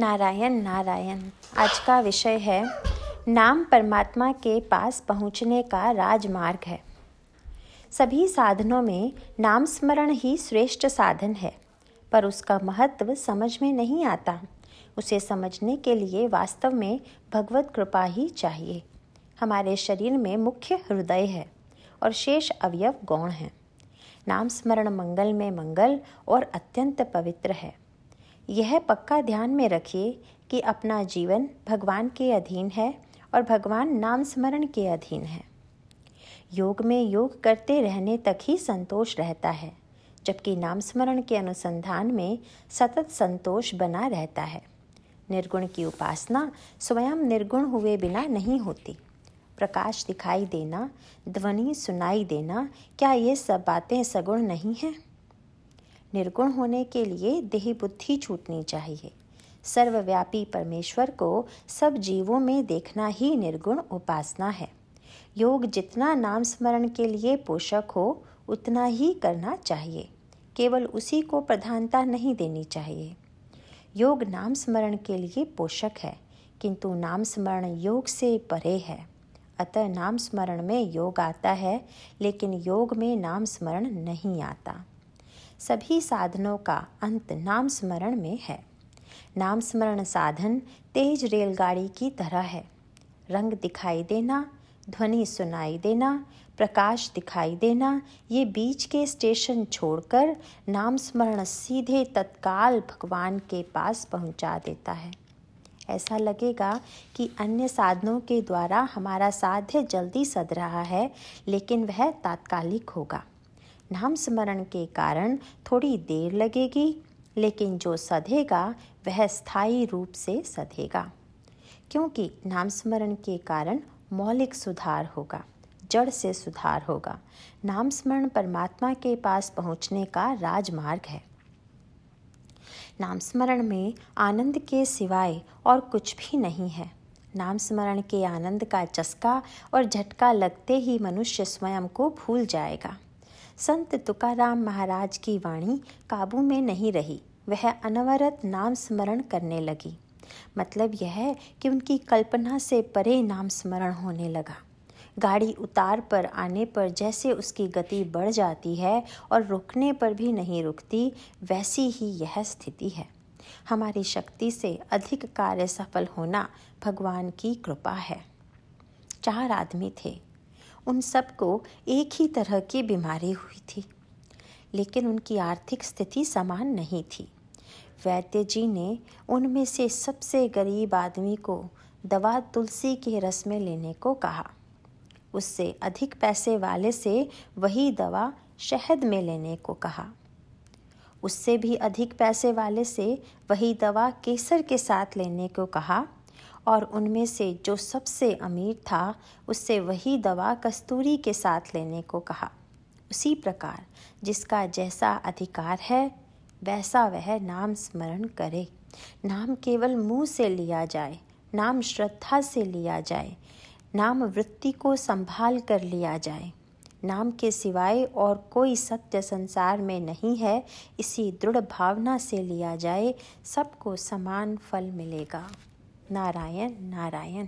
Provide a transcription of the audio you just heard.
नारायण नारायण। आज का विषय है, नाम परमात्मा के पास पहुँचने का राजमार्ग है। सभी साधनों में नाम स्मरण ही श्रेष्ठ साधन है, पर उसका महत्व समझ में नहीं आता। उसे समझने के लिए वास्तव में भगवत कृपा ही चाहिए। हमारे शरीर में मुख्य हृदय है और शेष अवयव गौण हैं। नाम स्मरण मंगल में मंगल और अत्यंत पवित्र है। यह पक्का ध्यान में रखिए कि अपना जीवन भगवान के अधीन है और भगवान नाम स्मरण के अधीन है। योग में योग करते रहने तक ही संतोष रहता है, जबकि नाम स्मरण के अनुसंधान में सतत संतोष बना रहता है। निर्गुण की उपासना स्वयं निर्गुण हुए बिना नहीं होती। प्रकाश दिखाई देना, ध्वनि सुनाई देना, क्या ये सब बातें सगुण नहीं हैं? निर्गुण होने के लिए देह बुद्धि छूटनी चाहिए। सर्वव्यापी परमेश्वर को सब जीवों में देखना ही निर्गुण उपासना है। योग जितना नाम स्मरण के लिए पोषक हो, उतना ही करना चाहिए। केवल उसी को प्रधानता नहीं देनी चाहिए। योग नाम स्मरण के लिए पोषक है, किंतु नाम स्मरण योग से परे है। अतः नाम स्मरण में योग आता है, लेकिन योग में नाम स्मरण नहीं आता। सभी साधनों का अंत नाम स्मरण में है। नाम स्मरण साधन तेज रेलगाड़ी की तरह है। रंग दिखाई देना, ध्वनि सुनाई देना, प्रकाश दिखाई देना, ये बीच के स्टेशन छोड़कर नाम स्मरण सीधे तत्काल भगवान के पास पहुँचा देता है। ऐसा लगेगा कि अन्य साधनों के द्वारा हमारा साध्य जल्दी सद रहा है, लेकिन वह तात्कालिक होगा। नाम स्मरण के कारण थोड़ी देर लगेगी, लेकिन जो सधेगा, वह स्थायी रूप से सधेगा, क्योंकि नाम स्मरण के कारण मौलिक सुधार होगा, जड़ से सुधार होगा। नाम स्मरण परमात्मा के पास पहुँचने का राजमार्ग है। नाम स्मरण में आनंद के सिवाय और कुछ भी नहीं है। नाम स्मरण के आनंद का चस्का और झटका लगते ही मनुष्य स्वयं को भूल जाएगा। संत तुकाराम महाराज की वाणी काबू में नहीं रही। वह अनवरत नाम स्मरण करने लगी। मतलब यह है कि उनकी कल्पना से परे नाम स्मरण होने लगा। गाड़ी उतार पर आने पर जैसे उसकी गति बढ़ जाती है और रुकने पर भी नहीं रुकती, वैसी ही यह स्थिति है। हमारी शक्ति से अधिक कार्य सफल होना भगवान की कृपा है। चार आदमी थे। उन सबको एक ही तरह की बीमारी हुई थी, लेकिन उनकी आर्थिक स्थिति समान नहीं थी। वैद्य जी ने उनमें से सबसे गरीब आदमी को दवा तुलसी के रस में लेने को कहा। उससे अधिक पैसे वाले से वही दवा शहद में लेने को कहा। उससे भी अधिक पैसे वाले से वही दवा केसर के साथ लेने को कहा। और उनमें से जो सबसे अमीर था, उससे वही दवा कस्तूरी के साथ लेने को कहा। उसी प्रकार जिसका जैसा अधिकार है, वैसा वह नाम स्मरण करे। नाम केवल मुँह से लिया जाए, नाम श्रद्धा से लिया जाए, नाम वृत्ति को संभाल कर लिया जाए। नाम के सिवाय और कोई सत्य संसार में नहीं है, इसी दृढ़ भावना से लिया जाए, सबको समान फल मिलेगा। नारायण नारायण